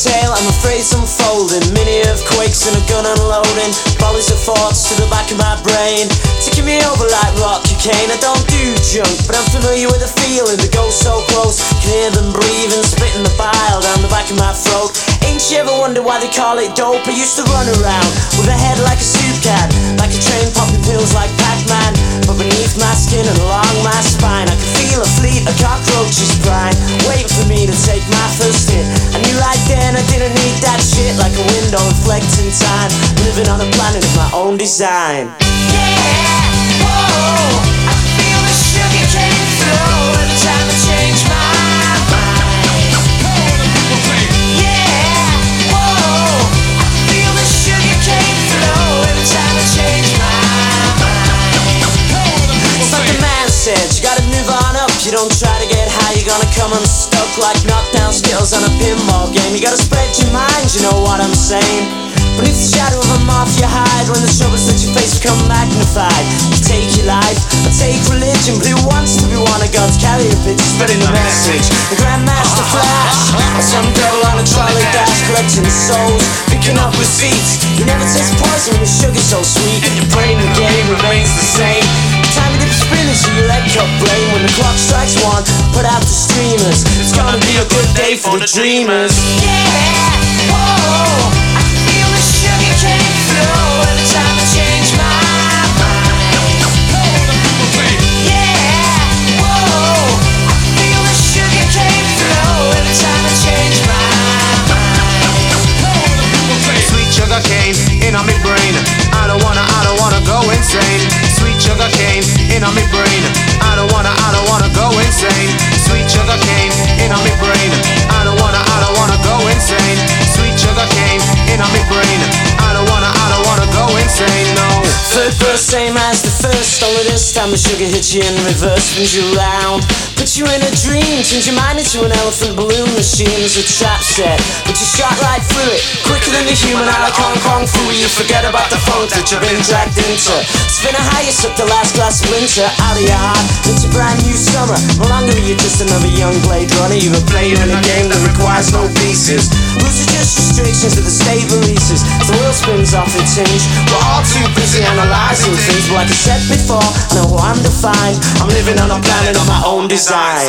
tale, I'm afraid it's unfolding. Many earthquakes and a gun unloading. Volleys of thoughts to the back of my brain. Taking me over like rock cocaine. I don't do junk, but I'm familiar with the feeling. The ghost so close, can hear them breathing, spitting the bile down the back of my throat. Ain't you ever wonder why they call it dope? I used to run around with a head like a soup cat, like a train popping pills like Pac-Man. But I didn't need that shit, like a window reflecting time, living on a planet of my own design. Yeah, whoa, I feel the sugar cane flow every time I change my mind. Yeah, whoa, I feel the sugar cane flow every time I change my mind. Man said, you gotta move on up. You don't try to get high, you're gonna come unstuck like knockdown skills on a pinball game. You gotta spread your mind, you know what I'm saying? Beneath the shadow of a mafia hide, when the troubles that you face become magnified. You take your life, I take religion, but who wants to be one of God's carrier pigeons spreading the message? The Grandmaster Flash, or some devil on a trolley dash, collecting souls, picking up receipts. You never taste poison when the sugar's so sweet. and Your brain, the game remains the same. Time to dip spin into your leg cup brain when the clock strikes streamers. It's gonna be a good day for the dreamers. Yeah, whoa, Third verse, same as the first. Only this time the sugar hits you in reverse, spins you around. Put you in a dream, change your mind into an elephant balloon machine. There's a trap set, but you shot right through it. Quicker than the human eye, like Hong Kong Phooey. You forget about the funk that you've been dragged into. Spin a highest up the last glass of winter, out of your heart, into brand new summer. No longer are you just another young blade runner. You're a player in a game that requires no pieces. Are just restrictions of the state releases. As the world spins off its hinge, we're all too busy analyzing things. But like I said before, no, I'm defined. I'm living on a planet of my own design.